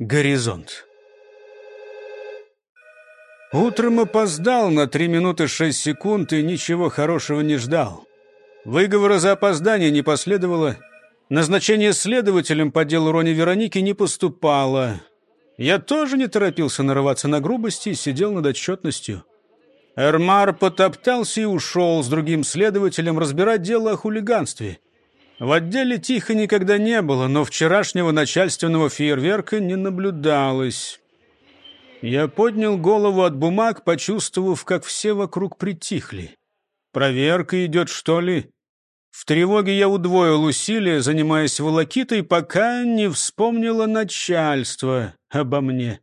Горизонт. Утром опоздал на три минуты шесть секунд и ничего хорошего не ждал. Выговора за опоздание не последовало. Назначение следователем по делу Рони Вероники не поступало. Я тоже не торопился нарываться на грубости и сидел над отчетностью. Эрмар потоптался и ушел с другим следователем разбирать дело о хулиганстве. В отделе тихо никогда не было, но вчерашнего начальственного фейерверка не наблюдалось. Я поднял голову от бумаг, почувствовав, как все вокруг притихли. Проверка идет, что ли? В тревоге я удвоил усилия, занимаясь волокитой, пока не вспомнило начальство обо мне.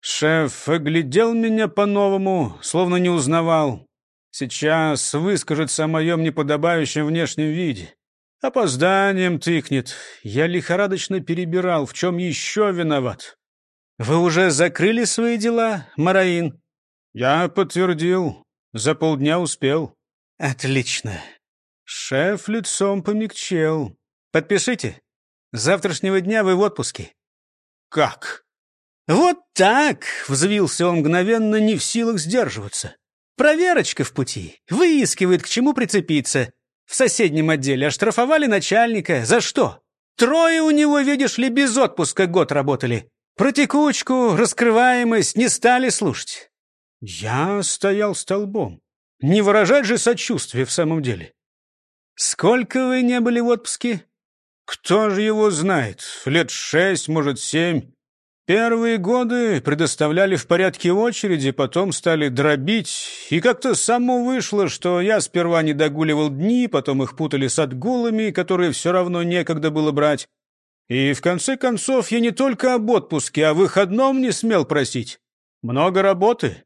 Шеф оглядел меня по-новому, словно не узнавал. Сейчас выскажется о моем неподобающем внешнем виде. Опозданием тыкнет. Я лихорадочно перебирал, в чем еще виноват. «Вы уже закрыли свои дела, Мараин?» «Я подтвердил. За полдня успел». «Отлично». Шеф лицом помягчел. «Подпишите. С завтрашнего дня вы в отпуске». «Как?» «Вот так!» — взвился он мгновенно, не в силах сдерживаться. «Проверочка в пути. Выискивает, к чему прицепиться. В соседнем отделе оштрафовали начальника. За что? Трое у него, видишь ли, без отпуска год работали. Про текучку, раскрываемость не стали слушать. Я стоял столбом. Не выражать же сочувствие в самом деле. Сколько вы не были в отпуске? Кто же его знает? Лет шесть, может, семь. Первые годы предоставляли в порядке очереди, потом стали дробить, и как-то само вышло, что я сперва не догуливал дни, потом их путали с отгулами, которые все равно некогда было брать. И в конце концов я не только об отпуске, а выходном не смел просить. Много работы.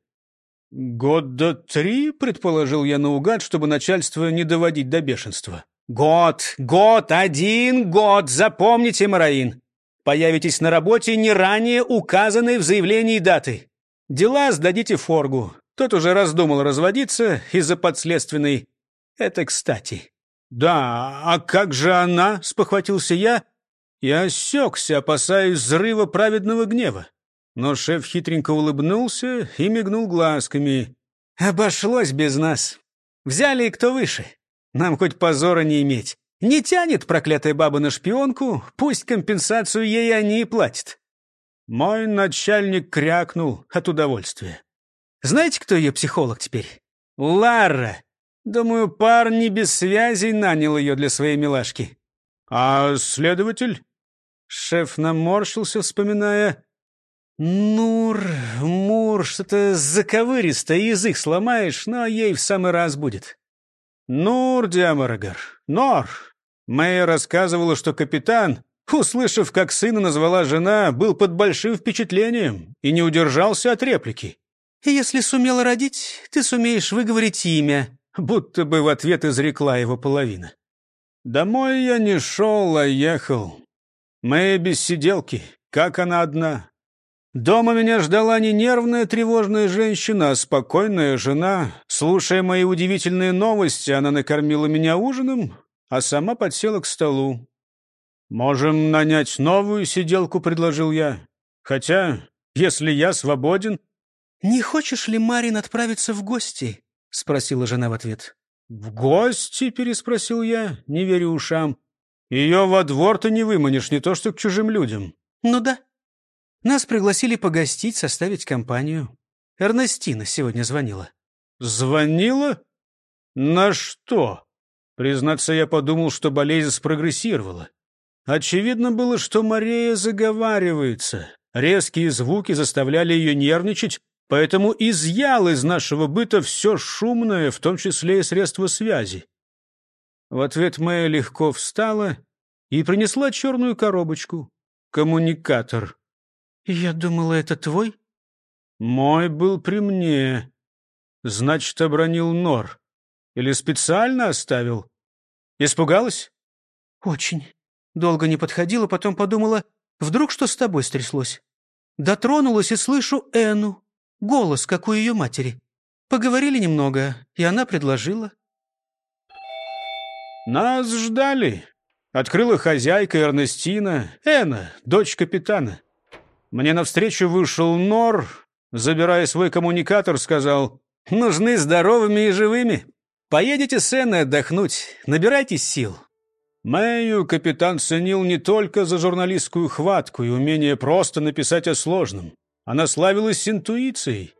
Года три, предположил я наугад, чтобы начальство не доводить до бешенства. Год, год, один год, запомните, Мараин. Появитесь на работе не ранее указанной в заявлении даты. Дела сдадите Форгу. Тот уже раздумал разводиться из-за подследственной. Это кстати. «Да, а как же она?» — спохватился я и осекся, опасаясь взрыва праведного гнева. Но шеф хитренько улыбнулся и мигнул глазками. «Обошлось без нас. Взяли кто выше. Нам хоть позора не иметь. Не тянет проклятая баба на шпионку, пусть компенсацию ей они и платят. Мой начальник крякнул от удовольствия. Знаете, кто ее психолог теперь? Лара. Думаю, парни без связей нанял ее для своей милашки. А следователь? Шеф наморщился, вспоминая. Нур, Мур, что-то заковыристо, язык сломаешь, но ей в самый раз будет. Нур, Диамарагар, Нор, Мэя рассказывала, что капитан, услышав, как сына назвала жена, был под большим впечатлением и не удержался от реплики. «Если сумела родить, ты сумеешь выговорить имя», будто бы в ответ изрекла его половина. Домой я не шел, а ехал. Мэя без сиделки, как она одна. Дома меня ждала не нервная тревожная женщина, а спокойная жена. Слушая мои удивительные новости, она накормила меня ужином, а сама подсела к столу. «Можем нанять новую сиделку», — предложил я. «Хотя, если я свободен...» «Не хочешь ли, Марин, отправиться в гости?» — спросила жена в ответ. «В гости?» — переспросил я, не веря ушам. «Ее во двор-то не выманишь, не то что к чужим людям». «Ну да. Нас пригласили погостить, составить компанию. Эрнестина сегодня звонила». «Звонила? На что?» Признаться, я подумал, что болезнь спрогрессировала. Очевидно было, что Мария заговаривается. Резкие звуки заставляли ее нервничать, поэтому изъял из нашего быта все шумное, в том числе и средства связи. В ответ Мэя легко встала и принесла черную коробочку. Коммуникатор. «Я думала, это твой?» «Мой был при мне. Значит, обронил Нор. Или специально оставил?» Испугалась? Очень. Долго не подходила, потом подумала, вдруг что с тобой стряслось. Дотронулась и слышу Эну, голос, как у ее матери. Поговорили немного, и она предложила. Нас ждали. Открыла хозяйка Эрнестина, Эна, дочь капитана. Мне навстречу вышел Нор, забирая свой коммуникатор, сказал, «Нужны здоровыми и живыми. Поедете с Энной отдохнуть, набирайтесь сил». Мэю капитан ценил не только за журналистскую хватку и умение просто написать о сложном. Она славилась интуицией.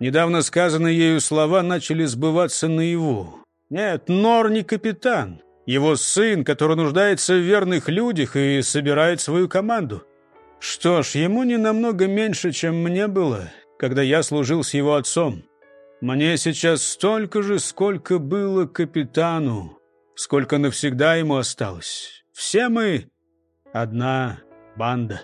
Недавно сказанные ею слова начали сбываться наяву. Нет, Нор не капитан. Его сын, который нуждается в верных людях и собирает свою команду. Что ж, ему не намного меньше, чем мне было, когда я служил с его отцом. Мне сейчас столько же, сколько было капитану, сколько навсегда ему осталось. Все мы одна банда.